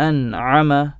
أنعم